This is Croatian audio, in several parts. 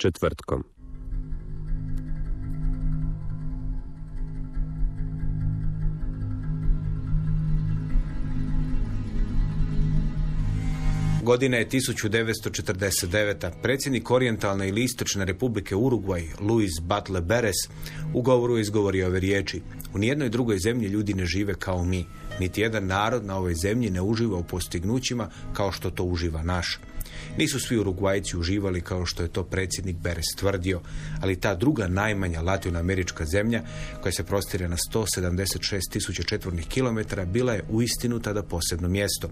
Četvrtkom. Godina je 1949. Predsjednik Orijentalne ili Istočne republike Urugvaj, Luis Butler Beres, u govoru je izgovorio ove riječi. U nijednoj drugoj zemlji ljudi ne žive kao mi. Niti jedan narod na ovoj zemlji ne uživa u postignućima kao što to uživa naš. Nisu svi Urugvajci uživali kao što je to predsjednik Beres tvrdio, ali ta druga najmanja latinoamerička zemlja, koja se prostire na 176 tisuća četvornih kilometara, bila je uistinu tada posebno mjesto.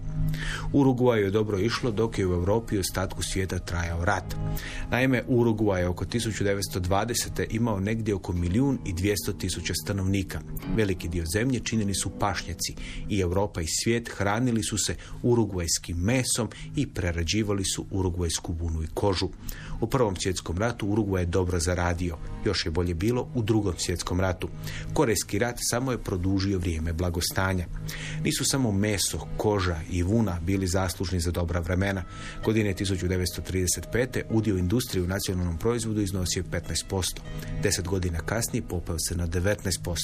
Urugvaju je dobro išlo dok je u Europi i ostatku svijeta trajao rat. Naime, Urugvaj je oko 1920. imao negdje oko milijun i 200 tisuća stanovnika. Veliki dio zemlje činjeni su pašnjaci i Europa i svijet hranili su se urugvajskim mesom i prerađivali su urugvajsku vunu i kožu. U Prvom svjetskom ratu Urugvaj je dobro zaradio. Još je bolje bilo u Drugom svjetskom ratu. Korejski rat samo je produžio vrijeme blagostanja. Nisu samo meso, koža i vuna bili zaslužni za dobra vremena. Godine 1935. udio industrije u nacionalnom proizvodu iznosio je 15%. Deset godina kasnije popeo se na 19%.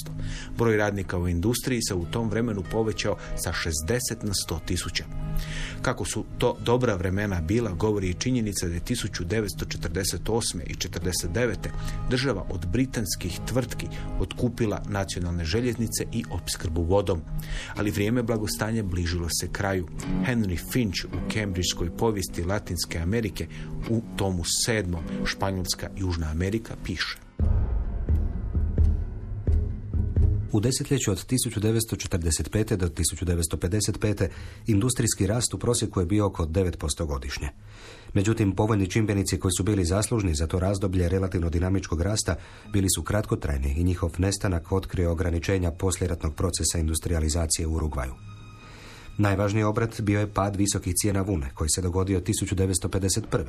Broj radnika u industriji se u tom vremenu povećao sa 60 na 100 tisuća. Kako su to dobra vremena bila, govori i činjenica da je 1948. i 49. država od britanskih tvrtki otkupila nacionalne željeznice i opskrbu vodom. Ali vrijeme blagostanja bližilo se kraju. Henry Finch u Cambridgeskoj povijesti Latinske Amerike u tomu 7. Španjolska Južna Amerika piše. U desetljeću od 1945. do 1955. industrijski rast u prosjeku je bio oko 9% godišnje. Međutim, povoljni čimbenici koji su bili zaslužni za to razdoblje relativno dinamičkog rasta bili su kratkotrajni i njihov nestanak otkrio ograničenja posljeratnog procesa industrializacije u Urugvaju. Najvažniji obrat bio je pad visokih cijena vune koji se dogodio 1951.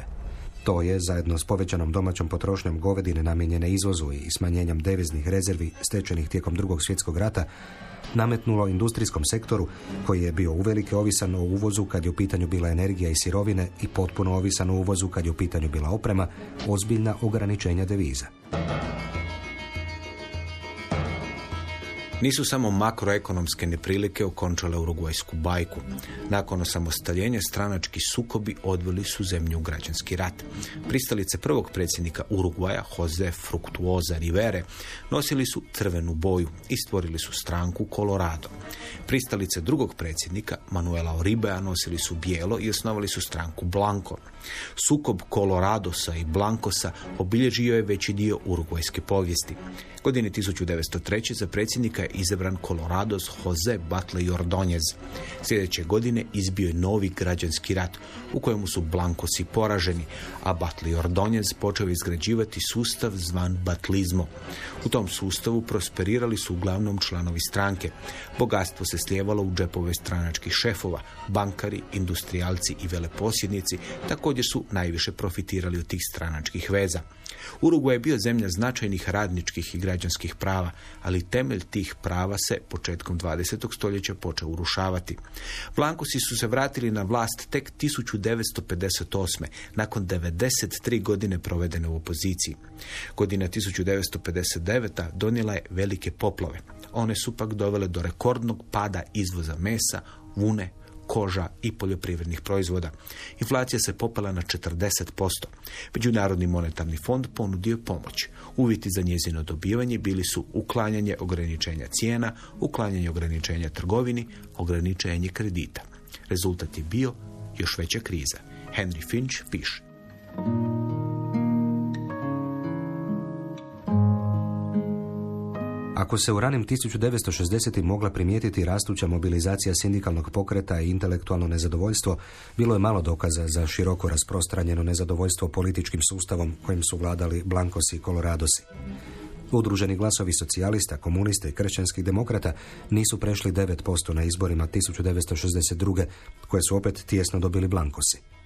To je, zajedno s povećanom domaćom potrošnjom govedine namijenjene izvozu i smanjenjem deviznih rezervi stečenih tijekom drugog svjetskog rata, nametnulo industrijskom sektoru, koji je bio uvelike ovisan o uvozu kad je u pitanju bila energija i sirovine i potpuno ovisan o uvozu kad je u pitanju bila oprema, ozbiljna ograničenja deviza. Nisu samo makroekonomske neprilike okončale urugvajsku bajku. Nakon osamostaljenja stranački sukobi odveli su zemlju u građanski rat. Pristalice prvog predsjednika Urugvaja, Jose Fructuoza Rivere, nosili su crvenu boju i stvorili su stranku Colorado. Pristalice drugog predsjednika, Manuela Oribea, nosili su bijelo i osnovali su stranku Blanco. Sukob Coloradosa i Blancosa obilježio je veći dio urugvajske povijesti. Godine 1903. za predsjednika je izabran Colorados Jose Butler Ordonez. Sljedeće godine izbio je novi građanski rat u kojemu su Blankosi poraženi, a Butler Ordonez počeo izgrađivati sustav zvan batlizmo. U tom sustavu prosperirali su uglavnom članovi stranke. Bogatstvo se slijevalo u džepove stranačkih šefova, bankari, industrijalci i veleposjednici također su najviše profitirali od tih stranačkih veza. Urugvaj je bio zemlja značajnih radničkih i građanskih prava, ali temelj tih prava se početkom 20. stoljeća počeo urušavati. Blankosi su se vratili na vlast tek 1958. nakon 93 godine provedene u opoziciji. Godina 1959. donijela je velike poplove. One su pak dovele do rekordnog pada izvoza mesa, vune, koža i poljoprivrednih proizvoda. Inflacija se popela na 40%. Međunarodni monetarni fond ponudio pomoć. Uvjeti za njezino dobivanje bili su uklanjanje ograničenja cijena, uklanjanje ograničenja trgovini, ograničenje kredita. Rezultat je bio još veća kriza. Henry Finch piše. Ako se u ranim 1960. mogla primijetiti rastuća mobilizacija sindikalnog pokreta i intelektualno nezadovoljstvo, bilo je malo dokaza za široko rasprostranjeno nezadovoljstvo političkim sustavom kojim su vladali Blankosi i Koloradosi. Udruženi glasovi socijalista, komunista i kršćanskih demokrata nisu prešli 9% na izborima 1962. koje su opet tjesno dobili Blankosi.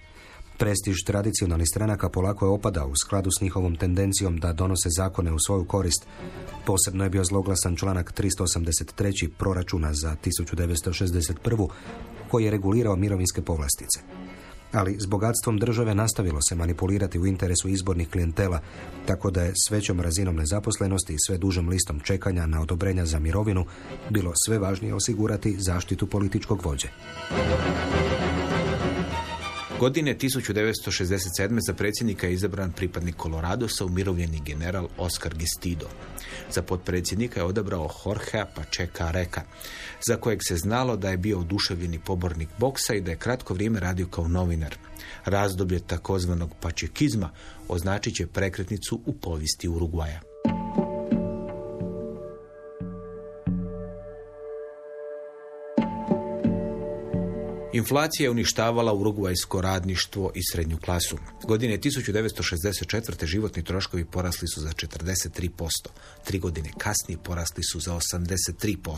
Prestiž tradicionalnih stranaka polako je opadao u skladu s njihovom tendencijom da donose zakone u svoju korist. Posebno je bio zloglasan članak 383. proračuna za 1961. koji je regulirao mirovinske povlastice. Ali s bogatstvom države nastavilo se manipulirati u interesu izbornih klijentela, tako da je s većom razinom nezaposlenosti i sve dužom listom čekanja na odobrenja za mirovinu bilo sve važnije osigurati zaštitu političkog vođe. Godine 1967. za predsjednika je izabran pripadnik Coloradosa, umirovljeni general Oscar Gestido. Za potpredsjednika je odabrao Jorgea Pacheca Reka, za kojeg se znalo da je bio oduševljeni pobornik boksa i da je kratko vrijeme radio kao novinar. Razdoblje takozvanog pačekizma označit će prekretnicu u povijesti Urugvaja. Inflacija je uništavala urugvajsko radništvo i srednju klasu. Godine 1964. životni troškovi porasli su za 43%. Tri godine kasnije porasli su za 83%.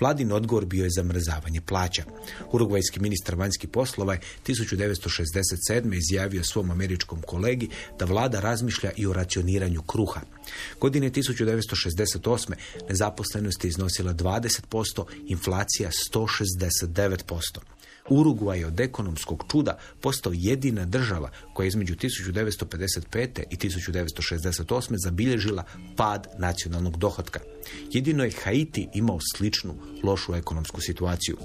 Vladin odgovor bio je zamrzavanje plaća. Urugvajski ministar vanjskih poslova je 1967. izjavio svom američkom kolegi da vlada razmišlja i o racioniranju kruha. Godine 1968. nezaposlenost je iznosila 20%, inflacija 169%. Urugvaj je od ekonomskog čuda postao jedina država koja je između 1955. i 1968. zabilježila pad nacionalnog dohotka. Jedino je Haiti imao sličnu lošu ekonomsku situaciju.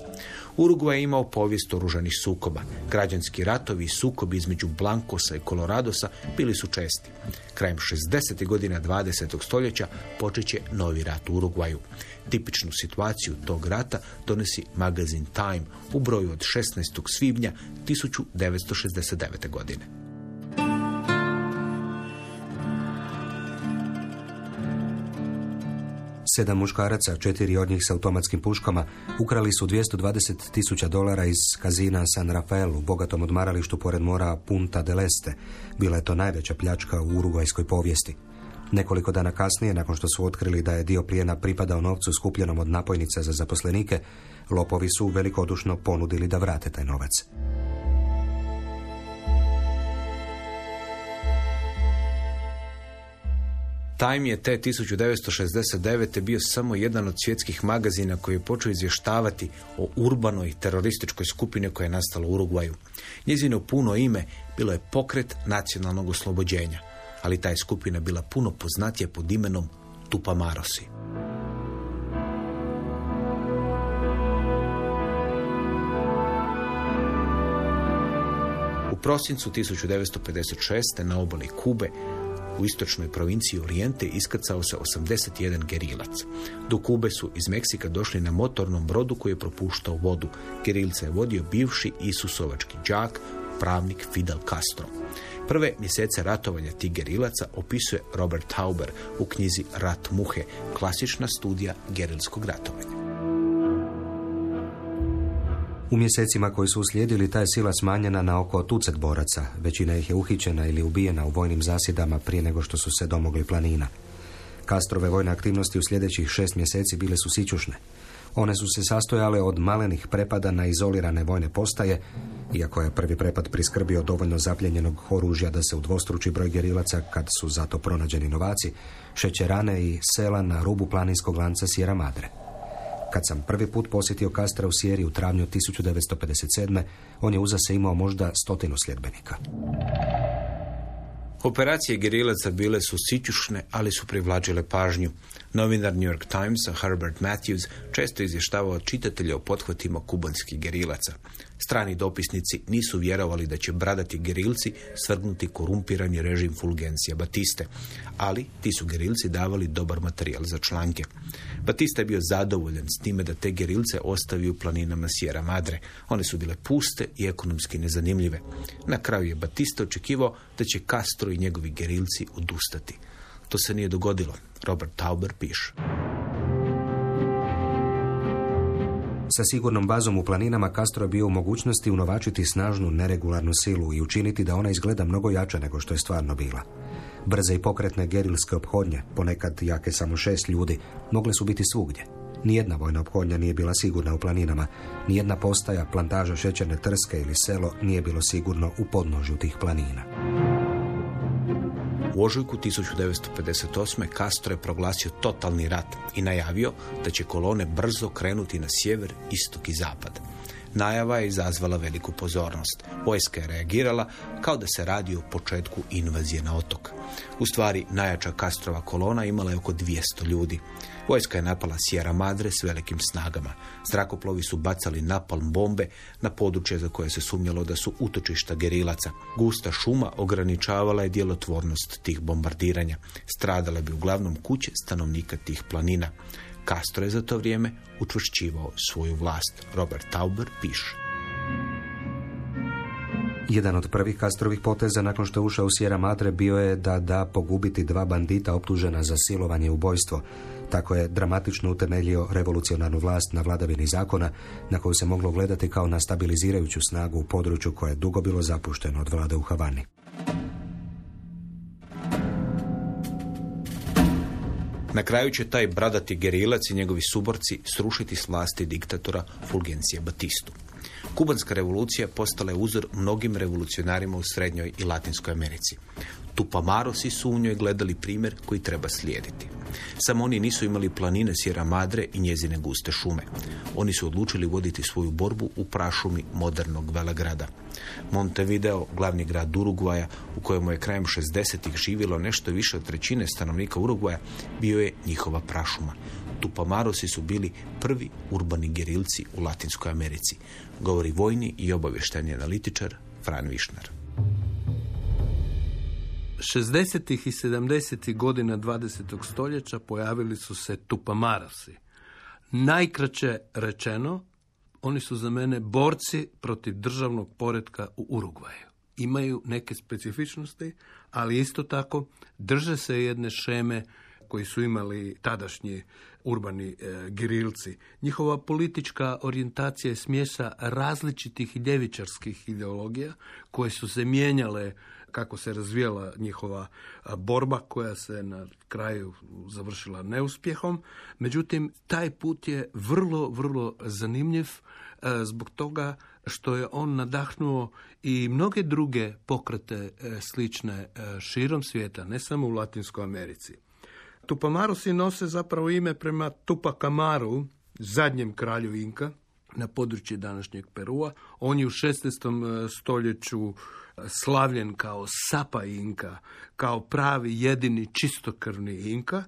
Urugvaj je imao povijest oružanih sukoba. Građanski ratovi i sukobi između Blankosa i Koloradosa bili su česti. Krajem 60. godina 20. stoljeća počeće novi rat u Urugvaju. Tipičnu situaciju tog rata donosi magazin Time u broju od 16. svibnja 1969. godine. Sedam muškaraca, četiri od njih s automatskim puškama, ukrali su 220 tisuća dolara iz kazina San Rafael u bogatom odmaralištu pored mora Punta del Este. Bila je to najveća pljačka u urugvajskoj povijesti. Nekoliko dana kasnije, nakon što su otkrili da je dio plijena pripadao novcu skupljenom od napojnica za zaposlenike, lopovi su velikodušno ponudili da vrate taj novac. Time je te 1969. bio samo jedan od svjetskih magazina koji je počeo izvještavati o urbanoj terorističkoj skupini koja je nastala u Urugvaju. Njezino puno ime bilo je pokret nacionalnog oslobođenja, ali ta je skupina bila puno poznatija pod imenom Tupamarosi. U prosincu 1956. na obali Kube u istočnoj provinciji Orijente iskrcao se 81 gerilac. Do Kube su iz Meksika došli na motornom brodu koji je propuštao vodu. Gerilca je vodio bivši Isusovački đak, pravnik Fidel Castro. Prve mjesece ratovanja tih gerilaca opisuje Robert Tauber u knjizi Rat muhe, klasična studija gerilskog ratovanja. U mjesecima koji su uslijedili ta je sila smanjena na oko tucet boraca. Većina ih je uhićena ili ubijena u vojnim zasjedama prije nego što su se domogli planina. Kastrove vojne aktivnosti u sljedećih šest mjeseci bile su sićušne. One su se sastojale od malenih prepada na izolirane vojne postaje, iako je prvi prepad priskrbio dovoljno zapljenjenog oružja da se udvostruči broj gerilaca kad su zato pronađeni novaci, šećerane i sela na rubu planinskog lanca Sierra Madre. Kad sam prvi put posjetio Kastra u Sijeri u travnju 1957. on je uza se imao možda stotinu sljedbenika. Operacije gerilaca bile su sićušne, ali su privlačile pažnju. Novinar New York Timesa Herbert Matthews često izvještavao čitatelje o pothvatima kubanskih gerilaca. Strani dopisnici nisu vjerovali da će bradati gerilci svrgnuti korumpirani režim Fulgencija Batiste, ali ti su gerilci davali dobar materijal za članke. Batista je bio zadovoljan s time da te gerilce ostavi u planinama Sierra Madre. One su bile puste i ekonomski nezanimljive. Na kraju je Batista očekivao da će Castro i njegovi gerilci odustati. To se nije dogodilo. Robert Tauber piše. Sa sigurnom bazom u planinama Castro je bio u mogućnosti unovačiti snažnu neregularnu silu i učiniti da ona izgleda mnogo jača nego što je stvarno bila. Brze i pokretne gerilske ophodnje, ponekad jake samo šest ljudi, mogle su biti svugdje. Nijedna vojna ophodnja nije bila sigurna u planinama, nijedna postaja, plantaža šećerne trske ili selo nije bilo sigurno u podnožju tih planina. U ožujku 1958. Castro je proglasio totalni rat i najavio da će kolone brzo krenuti na sjever, istok i zapad. Najava je izazvala veliku pozornost. Vojska je reagirala kao da se radi o početku invazije na otok. U stvari, najjača Kastrova kolona imala je oko 200 ljudi. Vojska je napala Sierra Madre s velikim snagama. Zrakoplovi su bacali napalm bombe na područje za koje se sumnjalo da su utočišta gerilaca. Gusta šuma ograničavala je djelotvornost tih bombardiranja. Stradale bi uglavnom kuće stanovnika tih planina. Castro je za to vrijeme učvršćivao svoju vlast. Robert Tauber piše. Jedan od prvih Kastrovih poteza nakon što je ušao u Sierra Madre bio je da da pogubiti dva bandita optužena za silovanje i ubojstvo. Tako je dramatično utemeljio revolucionarnu vlast na vladavini zakona na koju se moglo gledati kao na stabilizirajuću snagu u području koje je dugo bilo zapušteno od vlade u Havani. Na kraju će taj bradati gerilac i njegovi suborci srušiti s vlasti diktatora Fulgencija Batistu. Kubanska revolucija postala je uzor mnogim revolucionarima u Srednjoj i Latinskoj Americi. Tupamarosi su u njoj gledali primjer koji treba slijediti. Samo oni nisu imali planine Sierra Madre i njezine guste šume. Oni su odlučili voditi svoju borbu u prašumi modernog velegrada. Montevideo, glavni grad Urugvaja, u kojemu je krajem 60-ih živjelo nešto više od trećine stanovnika Urugvaja, bio je njihova prašuma. Tupamarosi su bili prvi urbani gerilci u Latinskoj Americi, govori vojni i obavještajni analitičar Fran Višnar. 60. i 70. godina 20. stoljeća pojavili su se tupamarosi. Najkraće rečeno, oni su za mene borci protiv državnog poretka u Urugvaju. Imaju neke specifičnosti, ali isto tako drže se jedne šeme koji su imali tadašnji urbani e, gerilci. Njihova politička orijentacija je smjesa različitih ljevičarskih ideologija koje su se mijenjale kako se razvijala njihova borba koja se na kraju završila neuspjehom. Međutim, taj put je vrlo, vrlo zanimljiv zbog toga što je on nadahnuo i mnoge druge pokrete e, slične e, širom svijeta, ne samo u Latinskoj Americi. Tupamarosi nose zapravo ime prema Tupakamaru, zadnjem kralju Inka, na području današnjeg Perua. On je u 16. E, stoljeću slavljen kao Sapa Inka, kao pravi jedini čistokrvni Inka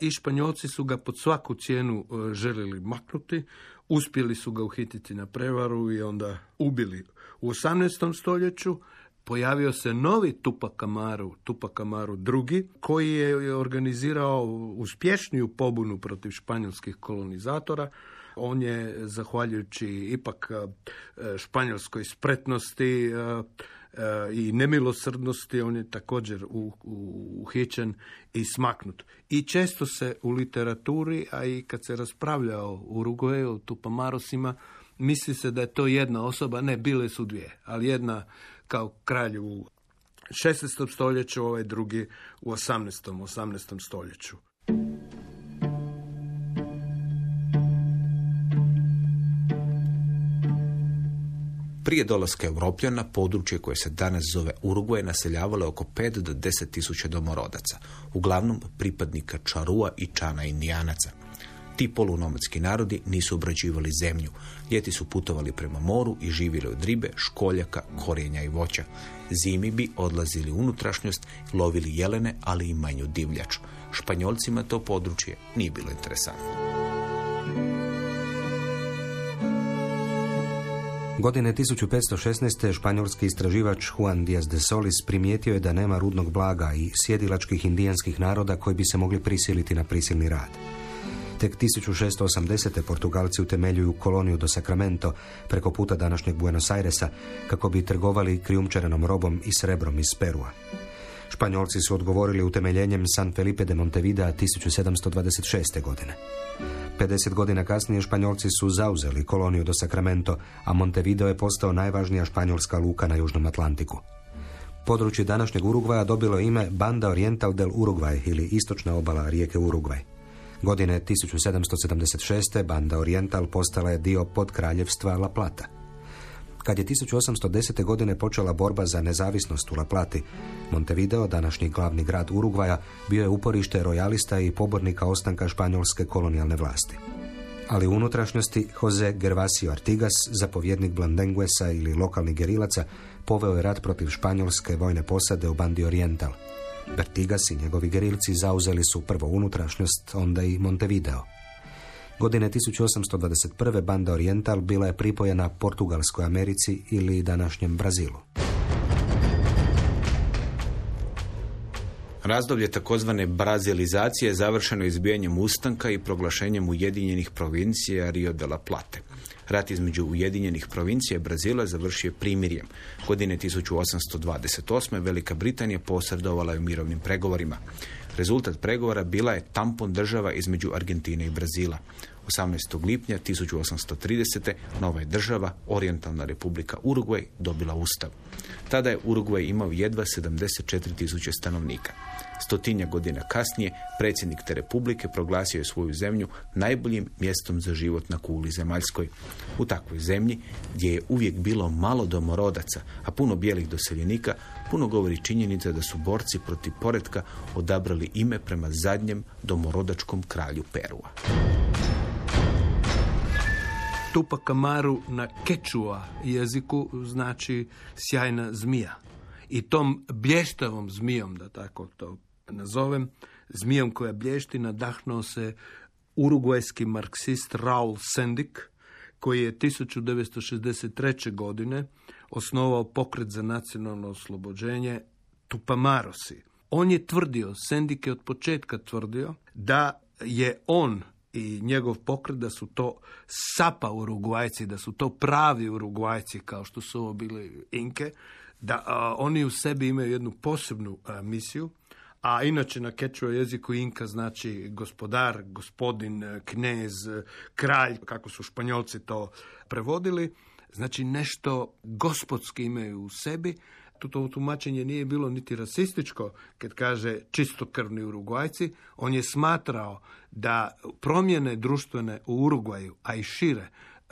i Španjolci su ga pod svaku cijenu e, željeli maknuti, uspjeli su ga uhititi na prevaru i onda ubili. U 18. stoljeću pojavio se novi Tupac Amaru, Tupac Amaru drugi, koji je organizirao uspješniju pobunu protiv španjolskih kolonizatora. On je, zahvaljujući ipak e, španjolskoj spretnosti, e, i nemilosrdnosti, on je također uhićen i smaknut. I često se u literaturi, a i kad se raspravlja o Uruguayu, o Tupamarosima, misli se da je to jedna osoba, ne, bile su dvije, ali jedna kao kralj u 16. stoljeću, ovaj drugi u 18. 18. stoljeću. Prije dolaska Europljana, područje koje se danas zove Urugvaj naseljavalo oko 5 do 10 tisuća domorodaca, uglavnom pripadnika Čarua i Čana Indijanaca. Ti polunomadski narodi nisu obrađivali zemlju. Ljeti su putovali prema moru i živjeli od ribe, školjaka, korijenja i voća. Zimi bi odlazili u unutrašnjost, lovili jelene, ali i manju divljač. Španjolcima to područje nije bilo interesantno. Godine 1516. španjolski istraživač Juan Díaz de Solis primijetio je da nema rudnog blaga i sjedilačkih indijanskih naroda koji bi se mogli prisiliti na prisilni rad. Tek 1680. Portugalci utemeljuju koloniju do Sacramento preko puta današnjeg Buenos Airesa kako bi trgovali krijumčarenom robom i srebrom iz Perua. Španjolci su odgovorili utemeljenjem San Felipe de Montevidea 1726. godine. 50 godina kasnije Španjolci su zauzeli koloniju do Sacramento, a Montevideo je postao najvažnija španjolska luka na Južnom Atlantiku. Područje današnjeg Urugvaja dobilo ime Banda Oriental del Uruguay ili istočna obala rijeke Urugvaj. Godine 1776. Banda Oriental postala je dio podkraljevstva La Plata. Kad je 1810. godine počela borba za nezavisnost u La Plati, Montevideo, današnji glavni grad Urugvaja, bio je uporište rojalista i pobornika ostanka španjolske kolonijalne vlasti. Ali u unutrašnjosti Jose Gervasio Artigas, zapovjednik Blandenguesa ili lokalnih gerilaca, poveo je rat protiv španjolske vojne posade u Bandi Oriental. Artigas i njegovi gerilci zauzeli su prvo unutrašnjost, onda i Montevideo. Godine 1821. banda Oriental bila je pripojena Portugalskoj Americi ili današnjem Brazilu. Razdoblje takozvane brazilizacije završeno izbijanjem ustanka i proglašenjem Ujedinjenih provincija Rio de la Plate. Rat između Ujedinjenih provincija Brazila završio primirjem. Godine 1828. Velika Britanija posredovala je u mirovnim pregovorima. Rezultat pregovora bila je tampon država između Argentine i Brazila. 18. lipnja 1830. nova je država, Orientalna republika Urugvaj, dobila ustav. Tada je Urugvaj imao jedva 74 tisuće stanovnika. Stotinja godina kasnije predsjednik te republike proglasio je svoju zemlju najboljim mjestom za život na kuli zemaljskoj. U takvoj zemlji, gdje je uvijek bilo malo domorodaca, a puno bijelih doseljenika, puno govori činjenica da su borci protiv poretka odabrali ime prema zadnjem domorodačkom kralju Perua. Tupac Amaru na kečua jeziku znači sjajna zmija. I tom blještavom zmijom, da tako to nazovem, zmijom koja blješti, nadahnuo se urugvajski marksist Raul Sendik, koji je 1963. godine osnovao pokret za nacionalno oslobođenje Tupamarosi. On je tvrdio, Sendik je od početka tvrdio, da je on i njegov pokret da su to sapa Urugvajci, da su to pravi Urugvajci kao što su ovo bili Inke, da oni u sebi imaju jednu posebnu misiju, a inače na kečuo jeziku Inka znači gospodar, gospodin, knez, kralj, kako su španjolci to prevodili, znači nešto gospodski imaju u sebi, to tumačenje nije bilo niti rasističko, kad kaže čistokrvni Urugvajci, on je smatrao da promjene društvene u Urugvaju, a i šire, e,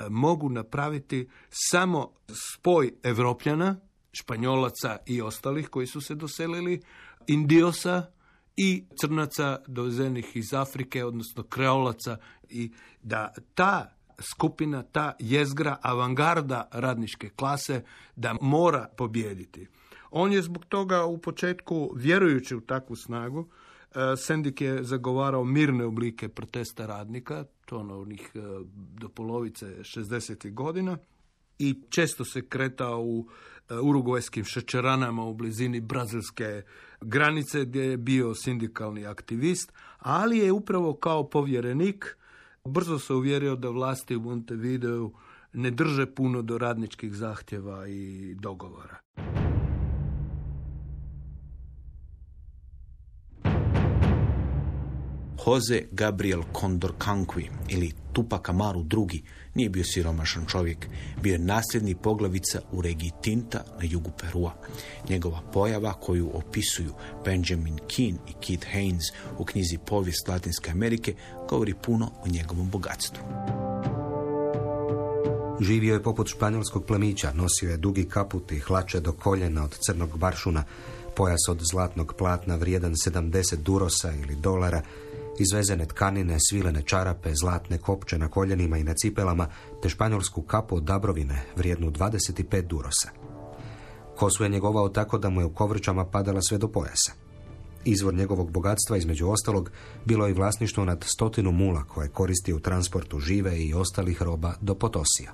mogu napraviti samo spoj Evropljana, Španjolaca i ostalih koji su se doselili, Indiosa i Crnaca dovezenih iz Afrike, odnosno Kreolaca i da ta skupina, ta jezgra, avangarda radničke klase da mora pobijediti. On je zbog toga u početku, vjerujući u takvu snagu, e, Sendik je zagovarao mirne oblike protesta radnika, to ono onih e, do polovice 60. godina, i često se kretao u urugvajskim šećeranama u blizini brazilske granice gdje je bio sindikalni aktivist, ali je upravo kao povjerenik brzo se uvjerio da vlasti u Montevideo ne drže puno do radničkih zahtjeva i dogovora. Jose Gabriel Condorcanqui ili Tupac Amaru II nije bio siromašan čovjek. Bio je nasljedni poglavica u regiji Tinta na jugu Perua. Njegova pojava koju opisuju Benjamin Keane i Keith Haynes u knjizi Povijest Latinske Amerike govori puno o njegovom bogatstvu. Živio je poput španjolskog plemića, nosio je dugi kaput i hlače do koljena od crnog baršuna, pojas od zlatnog platna vrijedan 70 durosa ili dolara izvezene tkanine, svilene čarape, zlatne kopče na koljenima i na cipelama, te španjolsku kapu od dabrovine, vrijednu 25 durosa. Kosu je njegovao tako da mu je u kovrčama padala sve do pojasa. Izvor njegovog bogatstva, između ostalog, bilo je i vlasništvo nad stotinu mula koje koristi u transportu žive i ostalih roba do Potosija.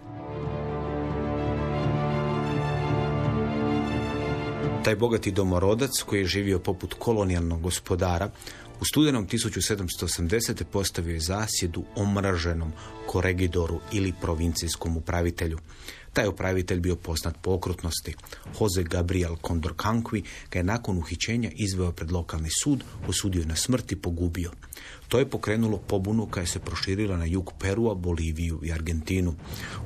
Taj bogati domorodac koji je živio poput kolonijalnog gospodara u studenom 1780. postavio je zasjedu omraženom koregidoru ili provincijskom upravitelju. Taj upravitelj bio poznat po okrutnosti. Jose Gabriel Condorcanqui ga je nakon uhićenja izveo pred lokalni sud, osudio na smrt i pogubio. To je pokrenulo pobunu koja se proširila na jug Perua, Boliviju i Argentinu.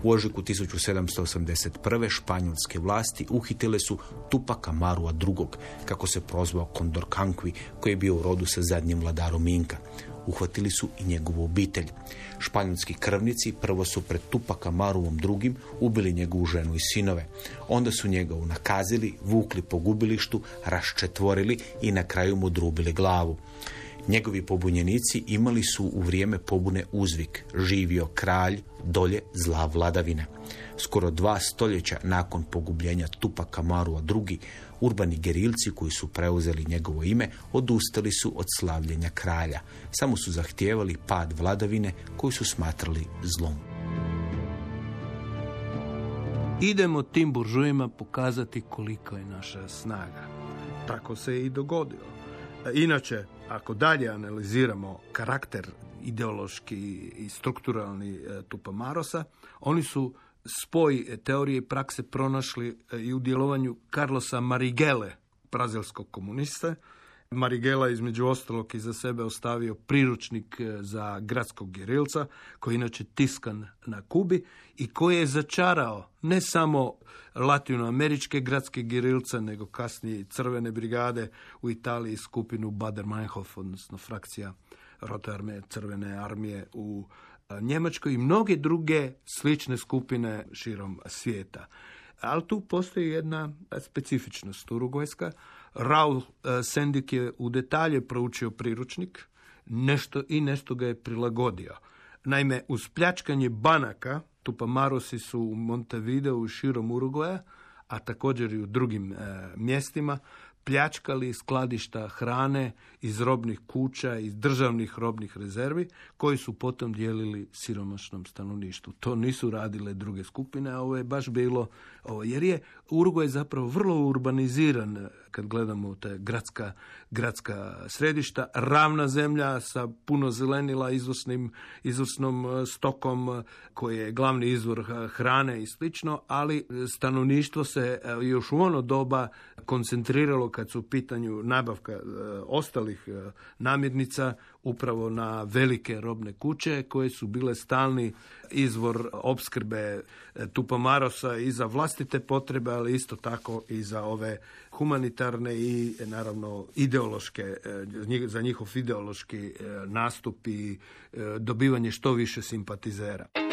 U ožiku 1781. španjolske vlasti uhitile su Tupaka Marua II, kako se prozvao Condorcanqui, koji je bio u rodu sa zadnjim vladarom Inka uhvatili su i njegovu obitelj. Španjolski krvnici prvo su pred Tupaka Maruvom drugim ubili njegovu ženu i sinove. Onda su njega unakazili, vukli po gubilištu, raščetvorili i na kraju mu drubili glavu. Njegovi pobunjenici imali su u vrijeme pobune uzvik živio kralj, dolje zla vladavina. Skoro dva stoljeća nakon pogubljenja Tupaka Marua drugi, urbani gerilci koji su preuzeli njegovo ime odustali su od slavljenja kralja. Samo su zahtijevali pad vladavine koju su smatrali zlom. Idemo tim buržujima pokazati koliko je naša snaga. Tako se i dogodilo. Inače, ako dalje analiziramo karakter ideološki i strukturalni e, Tupamarosa, oni su spoj teorije i prakse pronašli e, i u djelovanju Carlosa Marigele, brazilskog komuniste. Marigela između ostalog iza sebe ostavio priručnik e, za gradskog gerilca, koji je inače tiskan na Kubi i koji je začarao ne samo latinoameričke gradske gerilce, nego kasnije crvene brigade u Italiji skupinu Bader-Meinhof, odnosno frakcija rote armije, crvene armije u Njemačkoj i mnoge druge slične skupine širom svijeta. Ali tu postoji jedna specifičnost urugojska. Raul e, Sendik je u detalje proučio priručnik nešto i nešto ga je prilagodio. Naime, uz pljačkanje banaka, Tupamarosi su u Montevideo i širom Urugoja, a također i u drugim e, mjestima, pljačkali skladišta hrane iz robnih kuća, iz državnih robnih rezervi, koji su potom dijelili siromašnom stanovništvu. To nisu radile druge skupine, a ovo je baš bilo, ovo, jer je Uruguay zapravo vrlo urbaniziran kad gledamo te gradska, gradska središta, ravna zemlja sa puno zelenila, izvrsnim, izvrsnom e, stokom e, koji je glavni izvor hrane i slično, ali stanovništvo se još u ono doba koncentriralo kad su u pitanju nabavka ostalih namirnica upravo na velike robne kuće koje su bile stalni izvor opskrbe e, Tupamarosa i za vlastite potrebe, ali isto tako i za ove humanitarne i naravno ideološke, e, za njihov ideološki e, nastup i dobivanje što više simpatizera.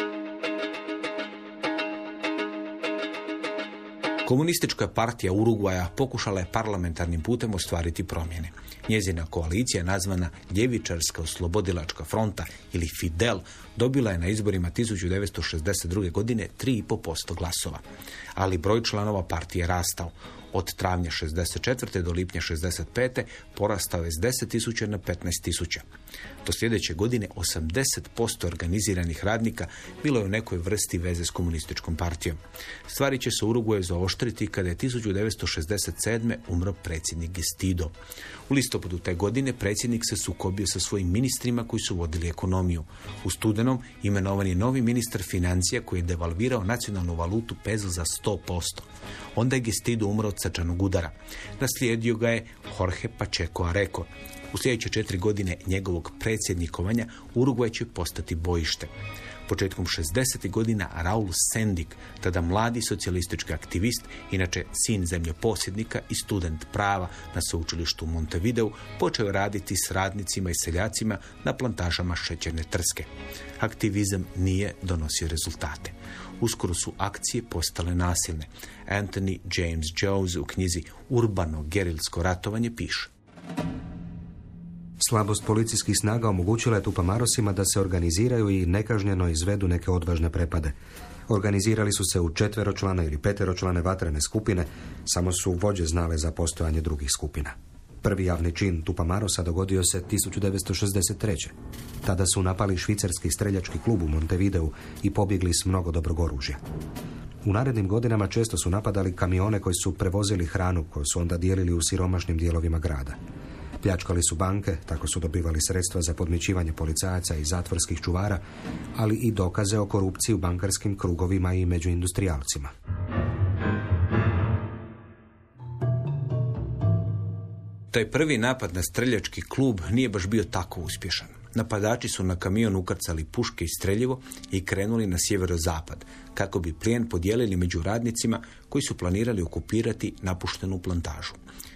Komunistička partija Urugvaja pokušala je parlamentarnim putem ostvariti promjene. Njezina koalicija, nazvana Ljevičarska oslobodilačka fronta ili Fidel, dobila je na izborima 1962. godine 3,5% glasova. Ali broj članova partije rastao. Od travnja 64. do lipnja 65. porastao je s 10.000 na 15.000. Do sljedeće godine 80% organiziranih radnika bilo je u nekoj vrsti veze s komunističkom partijom. Stvari će se Uruguje zaoštriti kada je 1967. umro predsjednik Gestido. U listopadu te godine predsjednik se sukobio sa svojim ministrima koji su vodili ekonomiju. U studenom imenovan je novi ministar financija koji je devalvirao nacionalnu valutu pezo za 100%. Onda je Gestido umro srčanog udara. Naslijedio ga je Jorge Pacheco Areco. U sljedeće četiri godine njegovog predsjednikovanja Urugvaj će postati bojište. Početkom 60. godina Raul Sendik, tada mladi socijalistički aktivist, inače sin zemljoposjednika i student prava na sveučilištu u Montevideu, počeo raditi s radnicima i seljacima na plantažama šećerne trske. Aktivizam nije donosio rezultate. Uskoro su akcije postale nasilne. Anthony James Jones u knjizi Urbano gerilsko ratovanje piše. Slabost policijskih snaga omogućila je Tupamarosima da se organiziraju i nekažnjeno izvedu neke odvažne prepade. Organizirali su se u četveročlane ili peteročlane vatrene skupine, samo su vođe znale za postojanje drugih skupina. Prvi javni čin Tupamarosa dogodio se 1963. Tada su napali švicarski streljački klub u Montevideu i pobjegli s mnogo dobrog oružja. U narednim godinama često su napadali kamione koji su prevozili hranu koju su onda dijelili u siromašnim dijelovima grada. Pljačkali su banke, tako su dobivali sredstva za podmićivanje policajaca i zatvorskih čuvara, ali i dokaze o korupciji u bankarskim krugovima i među industrijalcima. Taj prvi napad na streljački klub nije baš bio tako uspješan. Napadači su na kamion ukrcali puške i streljivo i krenuli na sjeverozapad, kako bi plijen podijelili među radnicima koji su planirali okupirati napuštenu plantažu.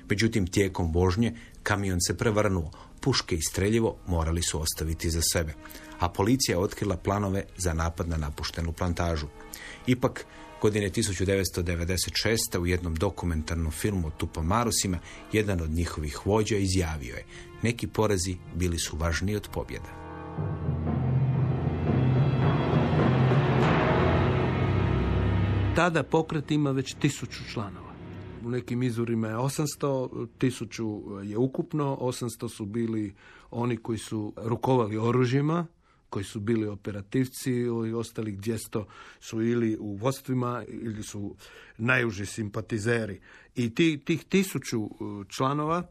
Međutim, tijekom vožnje kamion se prevrnuo, puške i streljivo morali su ostaviti za sebe, a policija je otkrila planove za napad na napuštenu plantažu. Ipak, godine 1996. u jednom dokumentarnom filmu o Tupomarusima jedan od njihovih vođa izjavio je neki porazi bili su važniji od pobjeda. Tada pokret ima već tisuću članova. U nekim izvorima je 800, tisuću je ukupno, 800 su bili oni koji su rukovali oružjima, koji su bili operativci i ostalih 200 su ili u vodstvima ili su najuži simpatizeri. I ti, tih tisuću uh, članova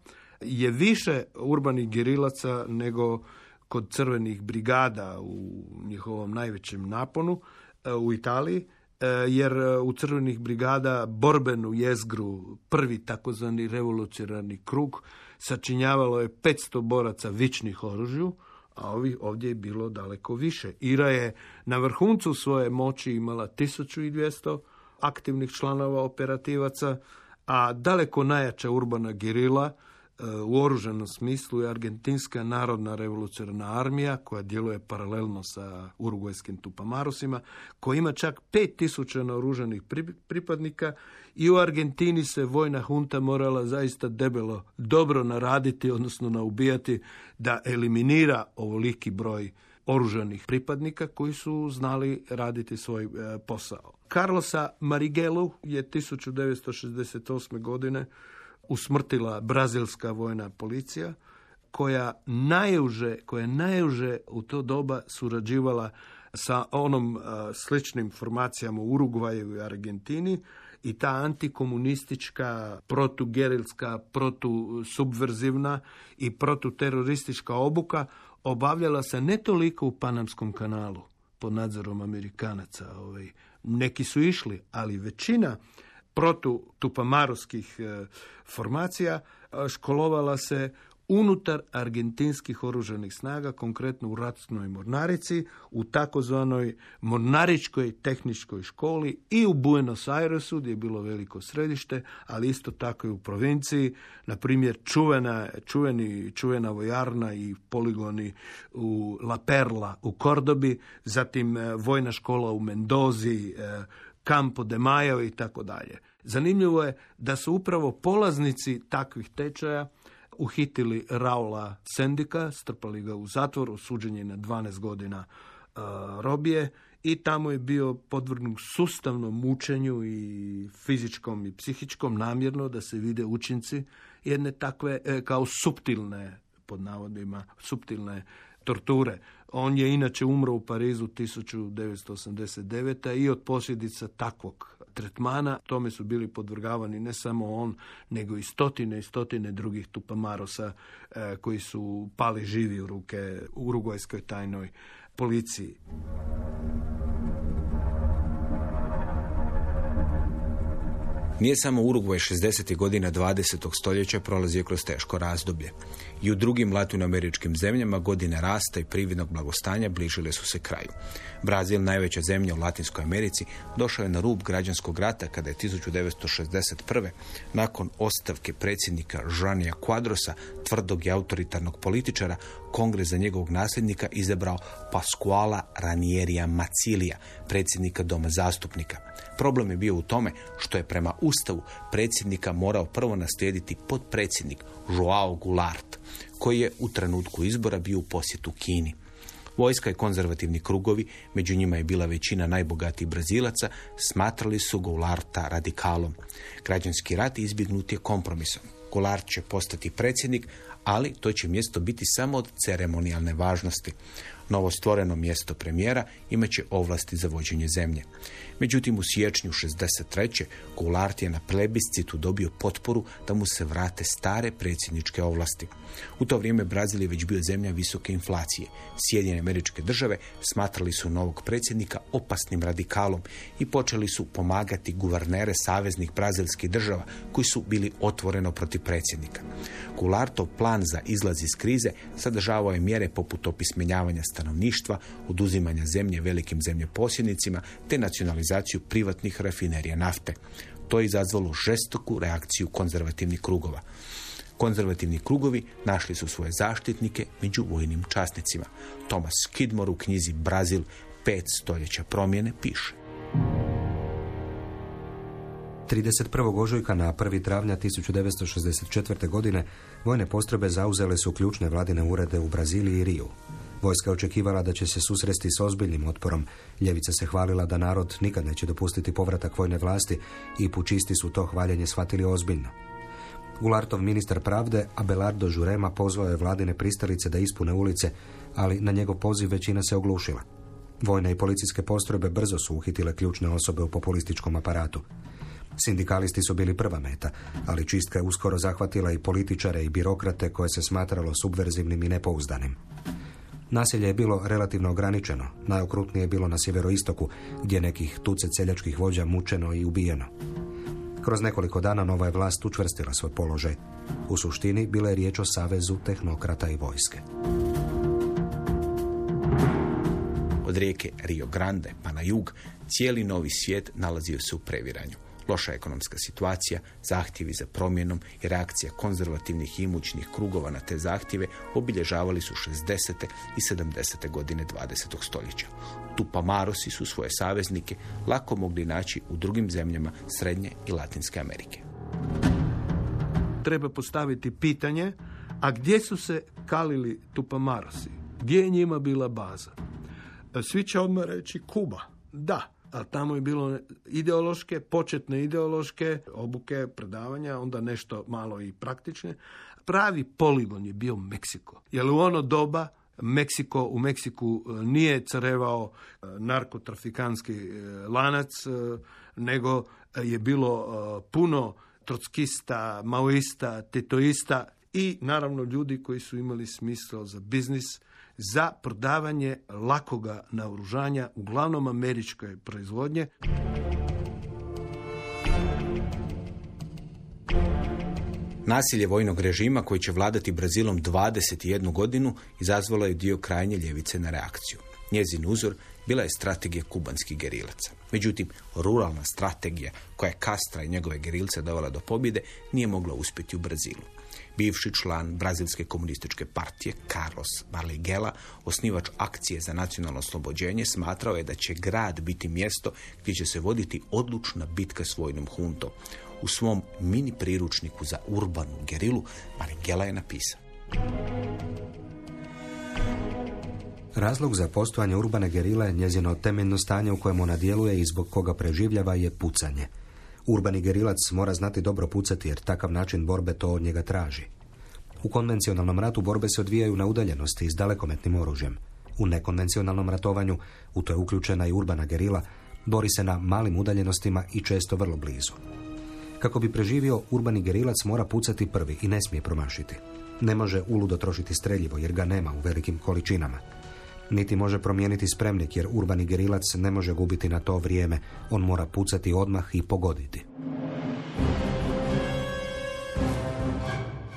je više urbanih gerilaca nego kod crvenih brigada u njihovom najvećem naponu uh, u Italiji, uh, jer u crvenih brigada borbenu jezgru, prvi takozvani revolucionarni krug, sačinjavalo je 500 boraca vičnih oružju, a ovi, ovdje je bilo daleko više. Ira je na vrhuncu svoje moći imala 1200 aktivnih članova operativaca, a daleko najjača urbana gerila e, u oružanom smislu je Argentinska narodna revolucionarna armija koja djeluje paralelno sa urugojskim tupamarosima, koja ima čak 5000 naoružanih pripadnika i u Argentini se vojna hunta morala zaista debelo dobro naraditi, odnosno naubijati da eliminira ovoliki broj oružanih pripadnika koji su znali raditi svoj e, posao. Carlosa Marigelu je 1968. godine usmrtila brazilska vojna policija koja najuže, koja najuže u to doba surađivala sa onom sličnim formacijama u Urugvaju i Argentini, i ta antikomunistička, protugerilska, protusubverzivna i protuteroristička obuka obavljala se ne toliko u Panamskom kanalu pod nadzorom Amerikanaca. Ovaj. Neki su išli, ali većina protu-tupamarovskih e, formacija e, školovala se unutar argentinskih oružanih snaga, konkretno u ratnoj mornarici, u takozvanoj mornaričkoj tehničkoj školi i u Buenos Airesu, gdje je bilo veliko središte, ali isto tako i u provinciji, na primjer čuvena, čuveni, čuvena vojarna i poligoni u La Perla u Kordobi, zatim e, vojna škola u Mendozi, Campo de Mayo i tako dalje. Zanimljivo je da su upravo polaznici takvih tečaja uhitili Raula Sendika, strpali ga u zatvor, osuđen na 12 godina uh, robije i tamo je bio podvrgnut sustavnom mučenju i fizičkom i psihičkom namjerno da se vide učinci jedne takve e, kao suptilne pod navodima suptilne torture. On je inače umro u Parizu 1989. i od posljedica takvog tretmana tome su bili podvrgavani ne samo on, nego i stotine i stotine drugih tupamarosa e, koji su pali živi u ruke urugojskoj tajnoj policiji. Nije samo Urugvaj 60. godina 20. stoljeća prolazio kroz teško razdoblje. I u drugim latinoameričkim zemljama godine rasta i prividnog blagostanja bližile su se kraju. Brazil, najveća zemlja u Latinskoj Americi, došao je na rub građanskog rata kada je 1961. nakon ostavke predsjednika Žanija Quadrosa, tvrdog i autoritarnog političara, kongres za njegovog nasljednika izabrao Pasquala Ranierija Macilija, predsjednika Doma zastupnika. Problem je bio u tome što je prema Ustavu predsjednika morao prvo naslijediti potpredsjednik Joao Goulart, koji je u trenutku izbora bio u posjetu Kini. Vojska i konzervativni krugovi, među njima je bila većina najbogatijih Brazilaca, smatrali su Goularta radikalom. Građanski rat izbjegnut je kompromisom. Goulart će postati predsjednik, ali to će mjesto biti samo od ceremonijalne važnosti. Novo stvoreno mjesto premijera imat će ovlasti za vođenje zemlje. Međutim, u siječnju 63. Goulart je na plebiscitu dobio potporu da mu se vrate stare predsjedničke ovlasti. U to vrijeme Brazil je već bio zemlja visoke inflacije. Sjedinjene američke države smatrali su novog predsjednika opasnim radikalom i počeli su pomagati guvernere saveznih brazilskih država koji su bili otvoreno protiv predsjednika. Goulartov plan za izlaz iz krize sadržavao je mjere poput opismenjavanja stanovništva, oduzimanja zemlje velikim zemljoposjednicima te nacionalizaciju privatnih rafinerija nafte. To je izazvalo žestoku reakciju konzervativnih krugova. Konzervativni krugovi našli su svoje zaštitnike među vojnim časnicima. Thomas Skidmore u knjizi Brazil pet stoljeća promjene piše. 31. ožujka na 1. travnja 1964. godine vojne postrojbe zauzele su ključne vladine urede u Braziliji i Riju. Vojska očekivala da će se susresti s ozbiljnim otporom. Ljevica se hvalila da narod nikad neće dopustiti povratak vojne vlasti i pučisti su to hvaljenje shvatili ozbiljno. Gulartov ministar pravde Abelardo Žurema pozvao je vladine pristalice da ispune ulice, ali na njegov poziv većina se oglušila. Vojne i policijske postrojbe brzo su uhitile ključne osobe u populističkom aparatu. Sindikalisti su bili prva meta, ali čistka je uskoro zahvatila i političare i birokrate koje se smatralo subverzivnim i nepouzdanim. Nasilje je bilo relativno ograničeno. Najokrutnije je bilo na sjeveroistoku, gdje nekih tuce celjačkih vođa mučeno i ubijeno. Kroz nekoliko dana nova je vlast učvrstila svoj položaj. U suštini bila je riječ o savezu tehnokrata i vojske. Od rijeke Rio Grande pa na jug, cijeli novi svijet nalazio se u previranju. Loša ekonomska situacija, zahtjevi za promjenom i reakcija konzervativnih i imućnih krugova na te zahtjeve obilježavali su 60. i 70. godine 20. stoljeća. Tupamarosi su svoje saveznike lako mogli naći u drugim zemljama Srednje i Latinske Amerike. Treba postaviti pitanje, a gdje su se kalili Tupamarosi? Gdje je njima bila baza? Svi će odmah reći Kuba. Da, a tamo je bilo ideološke, početne ideološke obuke, predavanja, onda nešto malo i praktične. Pravi poligon je bio Meksiko. Jer u ono doba Meksiko, u Meksiku e, nije carevao e, narkotrafikanski e, lanac, nego je bilo puno trockista, maoista, tetoista i naravno ljudi koji su imali smisao za biznis, za prodavanje lakoga naoružanja, uglavnom američke proizvodnje. Nasilje vojnog režima koji će vladati Brazilom 21 godinu izazvalo je dio krajnje ljevice na reakciju. Njezin uzor bila je strategija kubanskih gerilaca. Međutim, ruralna strategija koja je Kastra i njegove gerilce dovela do pobjede nije mogla uspjeti u Brazilu. Bivši član Brazilske komunističke partije Carlos Marligela, osnivač akcije za nacionalno oslobođenje, smatrao je da će grad biti mjesto gdje će se voditi odlučna bitka s vojnom huntom. U svom mini priručniku za urbanu gerilu Marigela je napisao. Razlog za postojanje urbane gerile je njezino temeljno stanje u kojem ona djeluje i zbog koga preživljava je pucanje. Urbani gerilac mora znati dobro pucati jer takav način borbe to od njega traži. U konvencionalnom ratu borbe se odvijaju na udaljenosti s dalekometnim oružjem. U nekonvencionalnom ratovanju, u to je uključena i urbana gerila, bori se na malim udaljenostima i često vrlo blizu. Kako bi preživio, urbani gerilac mora pucati prvi i ne smije promašiti. Ne može uludo trošiti streljivo jer ga nema u velikim količinama. Niti može promijeniti spremnik jer urbani gerilac ne može gubiti na to vrijeme. On mora pucati odmah i pogoditi.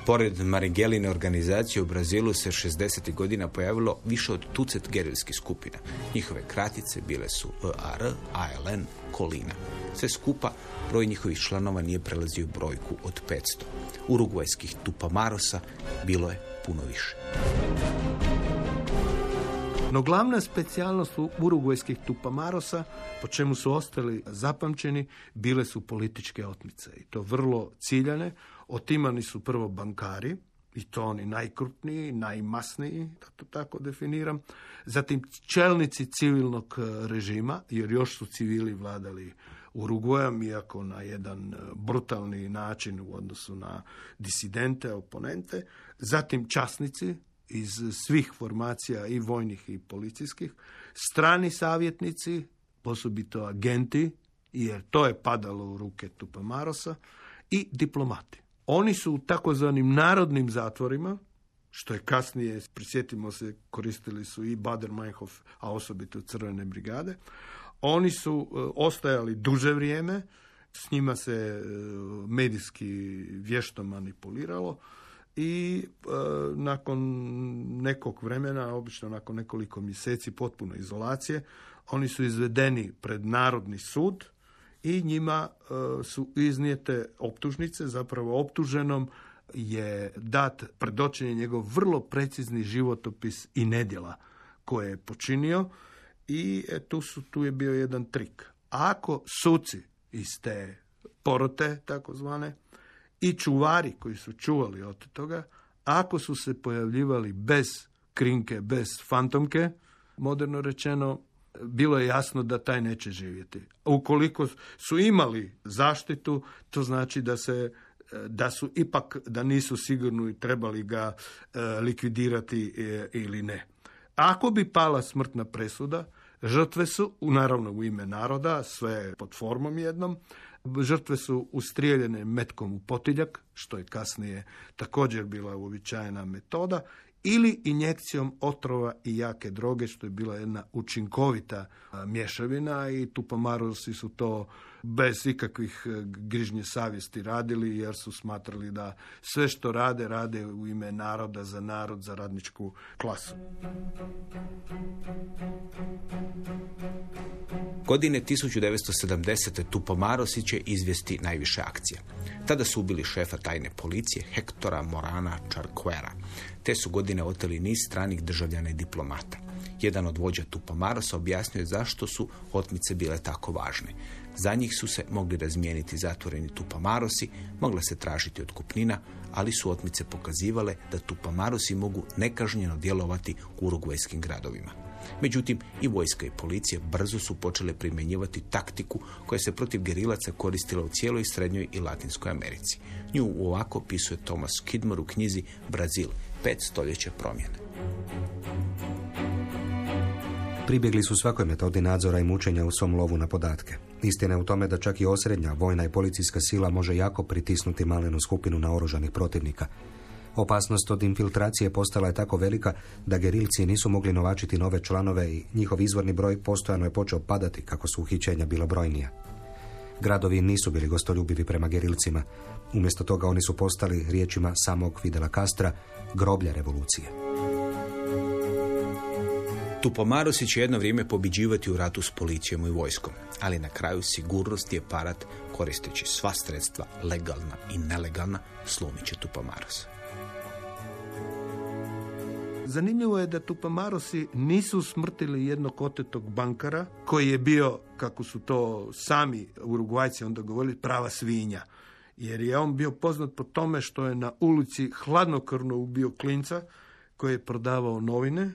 Pored Marigeline organizacije u Brazilu se 60. godina pojavilo više od tucet gerilskih skupina. Njihove kratice bile su EAR, ALN, Kolina. Sve skupa broj njihovih članova nije prelazio brojku od 500. Urugvajskih tupamarosa bilo je puno više. No glavna specijalnost urugvajskih tupamarosa, po čemu su ostali zapamćeni, bile su političke otmice. I to vrlo ciljane. Otimani su prvo bankari, i to oni najkrupniji, najmasniji, da to tako definiram. Zatim čelnici civilnog e, režima, jer još su civili vladali Urugvajom, iako na jedan e, brutalni način u odnosu na disidente, oponente. Zatim časnici iz svih formacija i vojnih i policijskih. Strani savjetnici, osobito agenti, jer to je padalo u ruke Tupamarosa, i diplomati. Oni su u takozvanim narodnim zatvorima, što je kasnije, prisjetimo se, koristili su i Bader-Meinhof, a osobito Crvene brigade. Oni su e, ostajali duže vrijeme, s njima se e, medijski vješto manipuliralo i e, nakon nekog vremena, obično nakon nekoliko mjeseci potpuno izolacije, oni su izvedeni pred Narodni sud i njima e, su iznijete optužnice, zapravo optuženom je dat predočenje njegov vrlo precizni životopis i nedjela koje je počinio i e, tu, su, tu je bio jedan trik. Ako suci iz te porote, takozvane, i čuvari koji su čuvali od toga, ako su se pojavljivali bez krinke, bez fantomke, moderno rečeno, bilo je jasno da taj neće živjeti. Ukoliko su imali zaštitu, to znači da se da su ipak, da nisu sigurno i trebali ga e, likvidirati e, ili ne. Ako bi pala smrtna presuda, žrtve su, naravno u ime naroda, sve pod formom jednom, žrtve su ustrijeljene metkom u potiljak, što je kasnije također bila uobičajena metoda, ili injekcijom otrova i jake droge, što je bila jedna učinkovita mješavina i Tupamarosi su to bez ikakvih e, grižnje savjesti radili jer su smatrali da sve što rade, rade u ime naroda, za narod, za radničku klasu. Godine 1970. Tupomarosi će izvesti najviše akcija. Tada su ubili šefa tajne policije Hektora Morana Čarquera. Te su godine oteli niz stranih državljana i diplomata. Jedan od vođa Tupomarosa objasnio je zašto su otmice bile tako važne. Za njih su se mogli razmijeniti zatvoreni Tupamarosi, mogla se tražiti otkupnina, ali su otmice pokazivale da Tupamarosi mogu nekažnjeno djelovati u urugvajskim gradovima. Međutim, i vojska i policija brzo su počele primjenjivati taktiku koja se protiv gerilaca koristila u cijeloj Srednjoj i Latinskoj Americi. Nju ovako pisuje Thomas Kidmore u knjizi Brazil, pet stoljeća promjene. Pribjegli su svakoj metodi nadzora i mučenja u svom lovu na podatke. Istina je u tome da čak i osrednja vojna i policijska sila može jako pritisnuti malenu skupinu naoružanih protivnika. Opasnost od infiltracije postala je tako velika da gerilci nisu mogli novačiti nove članove i njihov izvorni broj postojano je počeo padati kako su uhićenja bila brojnija. Gradovi nisu bili gostoljubivi prema gerilcima. Umjesto toga oni su postali riječima samog Fidela Castra groblja revolucije. Tupomarosi će jedno vrijeme pobiđivati u ratu s policijom i vojskom, ali na kraju sigurnost je aparat, koristeći sva sredstva, legalna i nelegalna, slomit će Tupomaros. Zanimljivo je da Tupamarosi nisu smrtili jednog otetog bankara koji je bio, kako su to sami Urugvajci onda govorili, prava svinja. Jer je on bio poznat po tome što je na ulici hladnokrvno ubio klinca koji je prodavao novine,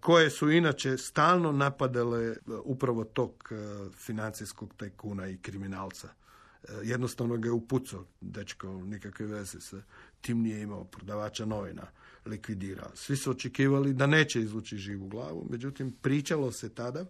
koje su inače stalno napadale e, upravo tog e, financijskog tajkuna i kriminalca. E, jednostavno ga je upucao, dečko nikakve veze sa tim nije imao prodavača novina likvidirao. Svi su očekivali da neće izvući živu glavu, međutim pričalo se tada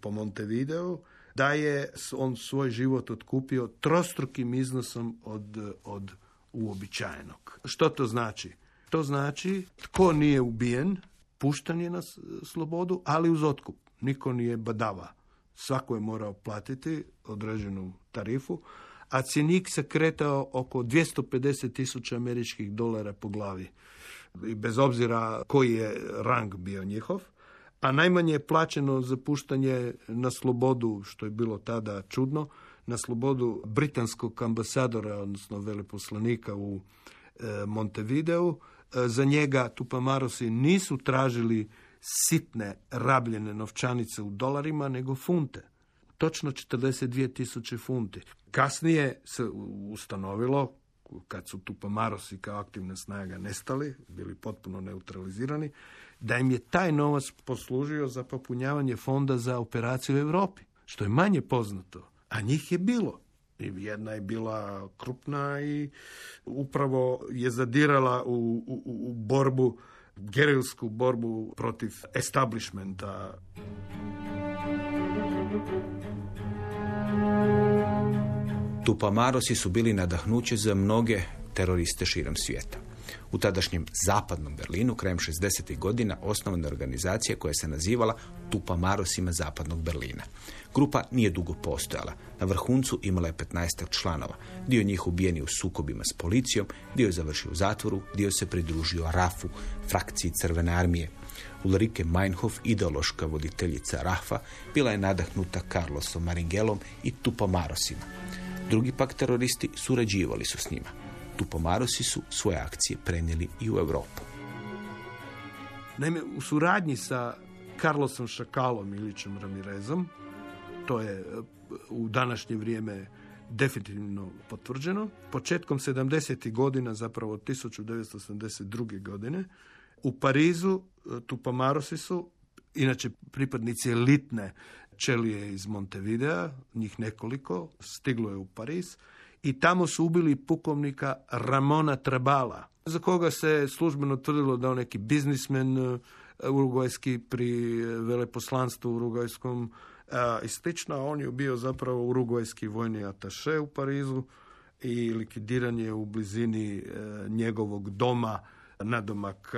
po Montevideo da je on svoj život otkupio trostrukim iznosom od, od uobičajenog. Što to znači? To znači tko nije ubijen, pušten je na slobodu, ali uz otkup. Niko nije badava. Svako je morao platiti određenu tarifu, a cjenik se kretao oko 250 tisuća američkih dolara po glavi. I bez obzira koji je rang bio njihov, a najmanje je plaćeno za puštanje na slobodu, što je bilo tada čudno, na slobodu britanskog ambasadora, odnosno veleposlanika u e, Montevideu. E, za njega Tupamarosi nisu tražili sitne rabljene novčanice u dolarima, nego funte. Točno 42 tisuće funti. Kasnije se ustanovilo, kad su Tupamarosi kao aktivna snaga nestali, bili potpuno neutralizirani, da im je taj novac poslužio za popunjavanje fonda za operaciju u Europi, što je manje poznato, a njih je bilo. I jedna je bila krupna i upravo je zadirala u, u, u borbu, gerilsku borbu protiv establishmenta. Tupamarosi su bili nadahnuće za mnoge teroriste širom svijeta. U tadašnjem zapadnom Berlinu krajem 60. godina osnovana organizacija koja se nazivala Tupamarosima zapadnog Berlina. Grupa nije dugo postojala. Na vrhuncu imala je 15 članova. Dio njih ubijeni u sukobima s policijom, dio je završio u zatvoru, dio se pridružio Rafu, frakciji Crvene armije. Ulrike Meinhof, ideološka voditeljica Rafa, bila je nadahnuta Carlosom Maringelom i Tupamarosima. Drugi pak teroristi surađivali su s njima. Tupomarosi su svoje akcije prenijeli i u Europu. Naime, u suradnji sa Carlosom Šakalom Ilićem Ramirezom, to je e, u današnje vrijeme definitivno potvrđeno. Početkom 70. godina, zapravo 1982. godine, u Parizu e, Tupamarosi su, inače pripadnici elitne čelije iz Montevidea, njih nekoliko, stiglo je u Pariz i tamo su ubili pukovnika Ramona Trabala, za koga se službeno tvrdilo da on neki biznismen e, urugvajski pri veleposlanstvu urugvajskom e, i slično. On je bio zapravo urugvajski vojni ataše u Parizu i likvidiran je u blizini e, njegovog doma nadomak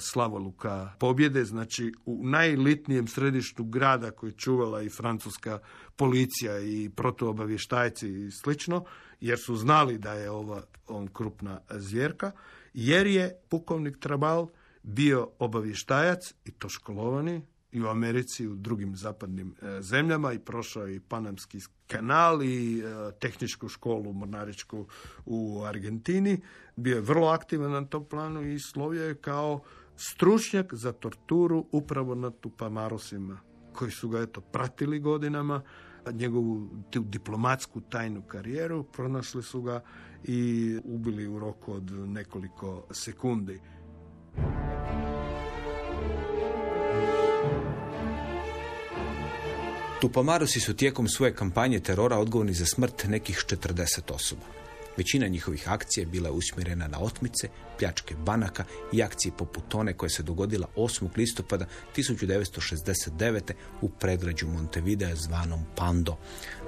Slavoluka pobjede, znači u najelitnijem središtu grada koji čuvala i francuska policija i protuobavještajci i slično, jer su znali da je ova on krupna zvjerka, jer je pukovnik Trabal bio obavještajac i to školovani i u Americi i u drugim zapadnim e, zemljama i prošao i Panamski kanal i e, tehničku školu mornaričku u Argentini. Bio je vrlo aktivan na tom planu i slovio je kao stručnjak za torturu upravo na Tupamarosima koji su ga eto pratili godinama njegovu diplomatsku tajnu karijeru, pronašli su ga i ubili u roku od nekoliko sekundi. Tupamarosi su tijekom svoje kampanje terora odgovorni za smrt nekih 40 osoba. Većina njihovih akcija bila je usmjerena na otmice, pljačke banaka i akcije poput one koja se dogodila 8. listopada 1969. u predgrađu Montevidea zvanom Pando.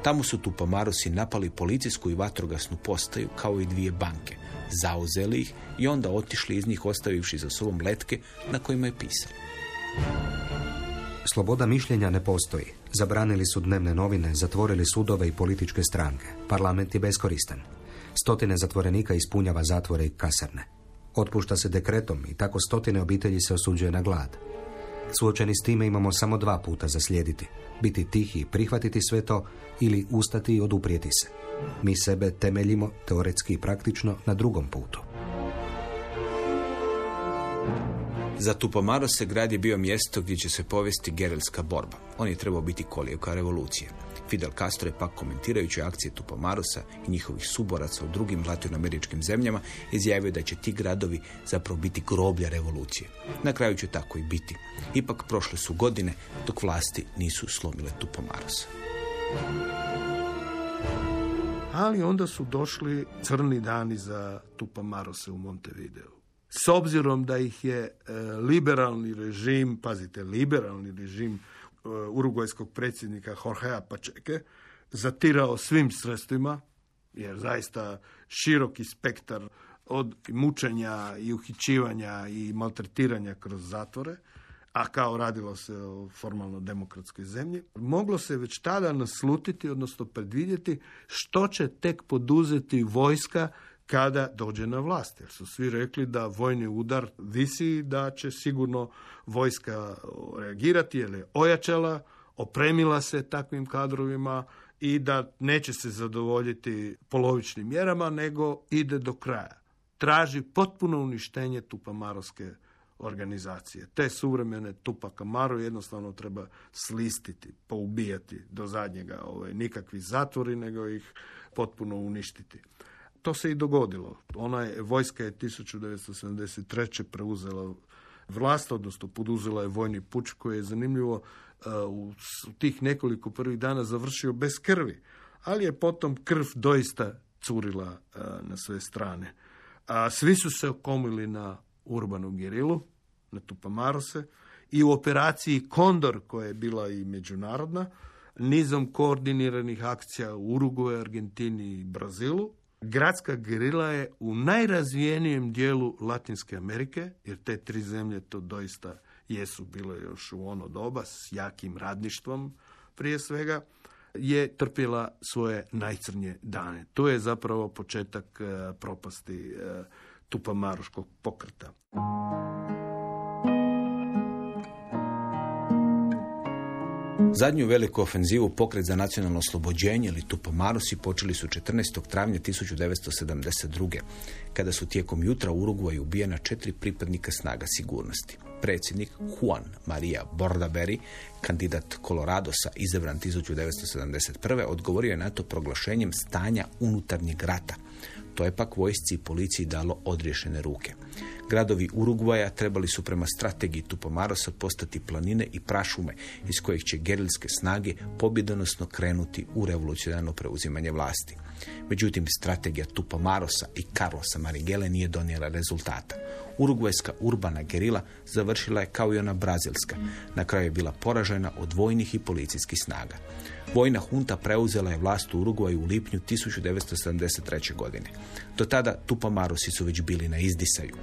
Tamo su Tupamarosi napali policijsku i vatrogasnu postaju kao i dvije banke. Zauzeli ih i onda otišli iz njih ostavivši za sobom letke na kojima je pisalo. Sloboda mišljenja ne postoji. Zabranili su dnevne novine, zatvorili sudove i političke stranke. Parlament je beskoristan. Stotine zatvorenika ispunjava zatvore i kasarne. Otpušta se dekretom i tako stotine obitelji se osuđuje na glad. Suočeni s time imamo samo dva puta za slijediti. Biti tihi i prihvatiti sve to ili ustati i oduprijeti se. Mi sebe temeljimo teoretski i praktično na drugom putu. Za Tupamaro se grad je bio mjesto gdje će se povesti gerilska borba. On je trebao biti kolijevka revolucije. Fidel Castro je pak komentirajući akcije Tupamarosa i njihovih suboraca u drugim latinoameričkim zemljama izjavio da će ti gradovi zapravo biti groblja revolucije. Na kraju će tako i biti. Ipak prošle su godine dok vlasti nisu slomile Tupamarosa. Ali onda su došli crni dani za Tupamarose u Montevideo. S obzirom da ih je e, liberalni režim, pazite, liberalni režim e, urugvajskog predsjednika Jorgea Pačeke zatirao svim sredstvima, jer zaista široki spektar od mučenja i uhićivanja i maltretiranja kroz zatvore, a kao radilo se o formalno demokratskoj zemlji, moglo se već tada naslutiti, odnosno predvidjeti što će tek poduzeti vojska kada dođe na vlast. Jer su svi rekli da vojni udar visi da će sigurno vojska reagirati jer je ojačala, opremila se takvim kadrovima i da neće se zadovoljiti polovičnim mjerama, nego ide do kraja. Traži potpuno uništenje Tupamarovske organizacije. Te suvremene Tupac Amaru jednostavno treba slistiti, poubijati do zadnjega. Ovaj, nikakvi zatvori, nego ih potpuno uništiti. To se i dogodilo. Ona je, vojska je 1973. preuzela vlast, odnosno poduzela je vojni puč koji je zanimljivo uh, u tih nekoliko prvih dana završio bez krvi. Ali je potom krv doista curila uh, na sve strane. A svi su se okomili na urbanu gerilu, na Tupamarose i u operaciji Kondor koja je bila i međunarodna, nizom koordiniranih akcija u Uruguay, Argentini i Brazilu, Gradska gerila je u najrazvijenijem dijelu Latinske Amerike, jer te tri zemlje to doista jesu bile još u ono doba s jakim radništvom prije svega, je trpjela svoje najcrnje dane. To je zapravo početak eh, propasti eh, Tupamaruškog pokreta. Zadnju veliku ofenzivu pokret za nacionalno oslobođenje ili Tupomarusi počeli su 14. travnja 1972. kada su tijekom jutra u Uruguaju ubijena četiri pripadnika snaga sigurnosti. Predsjednik Juan Maria Bordaberi, kandidat Coloradosa, izabran 1971. odgovorio je na to proglašenjem stanja unutarnjeg rata. To je pak vojsci i policiji dalo odriješene ruke. Gradovi Urugvaja trebali su prema strategiji Tupomarosa postati planine i prašume iz kojih će gerilske snage pobjedonosno krenuti u revolucionarno preuzimanje vlasti. Međutim, strategija Tupomarosa i Carlosa Marigele nije donijela rezultata. Urugvajska urbana gerila završila je kao i ona brazilska. Na kraju je bila poražena od vojnih i policijskih snaga. Vojna hunta preuzela je vlast u Urugvaju u lipnju 1973. godine. Do tada Tupamarosi su već bili na izdisaju.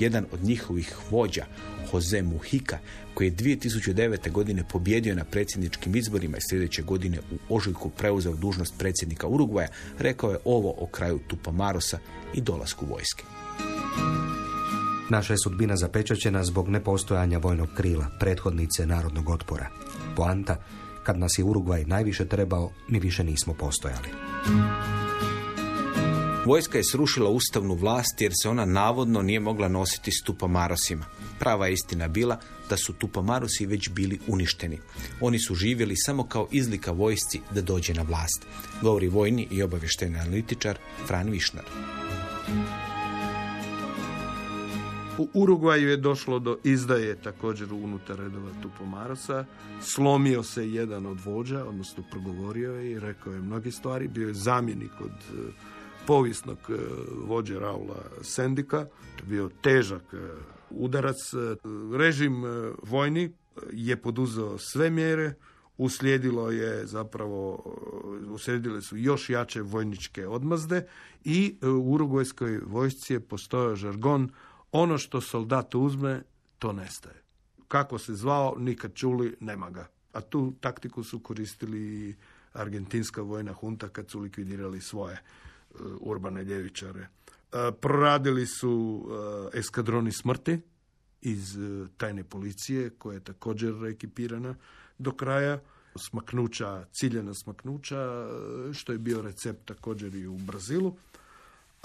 Jedan od njihovih vođa, Jose Muhika, koji je 2009. godine pobjedio na predsjedničkim izborima i sljedeće godine u ožujku preuzeo dužnost predsjednika Urugvaja, rekao je ovo o kraju Tupamarosa i dolasku vojske. Naša je sudbina zapečaćena zbog nepostojanja vojnog krila, prethodnice narodnog otpora. Poanta, kad nas je Urugvaj najviše trebao, mi više nismo postojali. Vojska je srušila ustavnu vlast jer se ona navodno nije mogla nositi s Tupamarosima. Prava istina bila da su Tupamarosi već bili uništeni. Oni su živjeli samo kao izlika vojsci da dođe na vlast. Govori vojni i obavješteni analitičar Fran Višnar. U Urugvaju je došlo do izdaje također unutar redova Tupomarosa. Slomio se jedan od vođa, odnosno progovorio je i rekao je mnoge stvari. Bio je zamjenik od e, povijesnog e, vođe Raula Sendika. Bio težak e, udarac. Režim vojni je poduzeo sve mjere. Uslijedilo je zapravo, uslijedile su još jače vojničke odmazde i u urugvajskoj vojsci je postojao žargon ono što soldat uzme, to nestaje. Kako se zvao, nikad čuli, nema ga. A tu taktiku su koristili i argentinska vojna hunta kad su likvidirali svoje e, urbane ljevičare. E, proradili su e, eskadroni smrti iz tajne policije koja je također ekipirana do kraja smaknuća, ciljena smaknuća, što je bio recept također i u Brazilu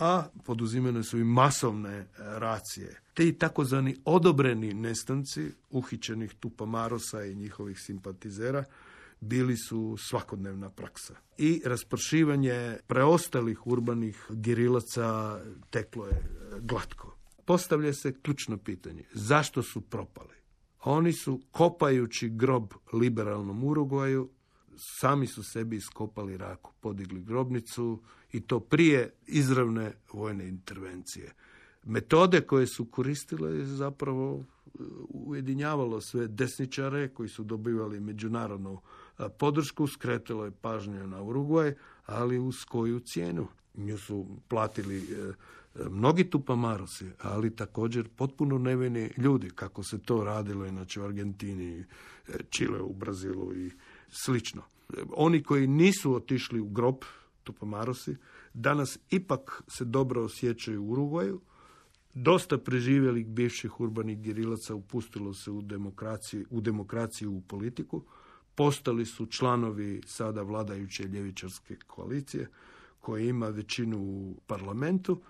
a poduzimane su i masovne e, racije. Te takozvani odobreni nestanci uhićenih Tupamarosa i njihovih simpatizera bili su svakodnevna praksa. I raspršivanje preostalih urbanih girilaca teklo je e, glatko. Postavlja se ključno pitanje. Zašto su propali? Oni su, kopajući grob liberalnom Urugvaju, sami su sebi iskopali raku, podigli grobnicu i to prije izravne vojne intervencije. Metode koje su koristile je zapravo e, ujedinjavalo sve desničare koji su dobivali međunarodnu e, podršku, skretilo je pažnje na Urugvaj, ali uz koju cijenu. Nju su platili e, mnogi tupamarosi, ali također potpuno nevini ljudi, kako se to radilo inače u Argentini, Čile, u Brazilu i slično. Oni koji nisu otišli u grob, Tupamarosi, danas ipak se dobro osjećaju u Urugvaju. Dosta preživjelih bivših urbanih gerilaca upustilo se u demokraciju, u demokraciju u politiku. Postali su članovi sada vladajuće ljevičarske koalicije koja ima većinu u parlamentu.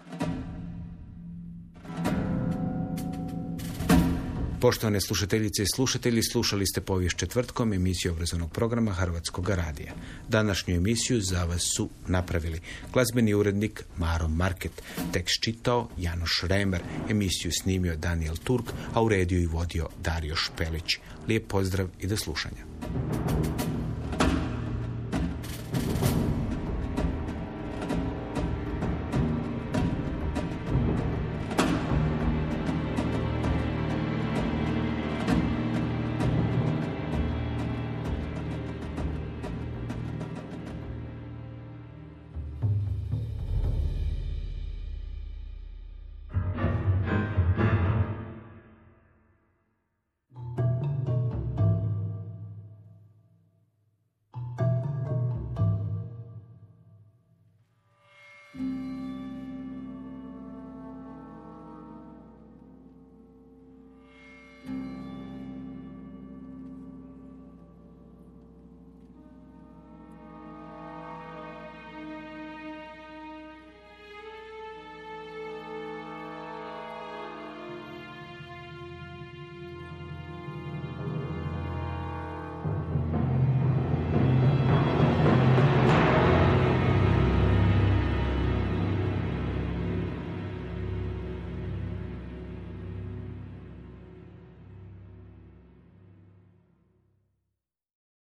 Poštovane slušateljice i slušatelji, slušali ste povijest četvrtkom emisiju obrazovnog programa Hrvatskog radija. Današnju emisiju za vas su napravili glazbeni urednik Maro Market, tekst čitao Janoš Remer, emisiju snimio Daniel Turk, a u rediju i vodio Dario Špelić. Lijep pozdrav i do slušanja.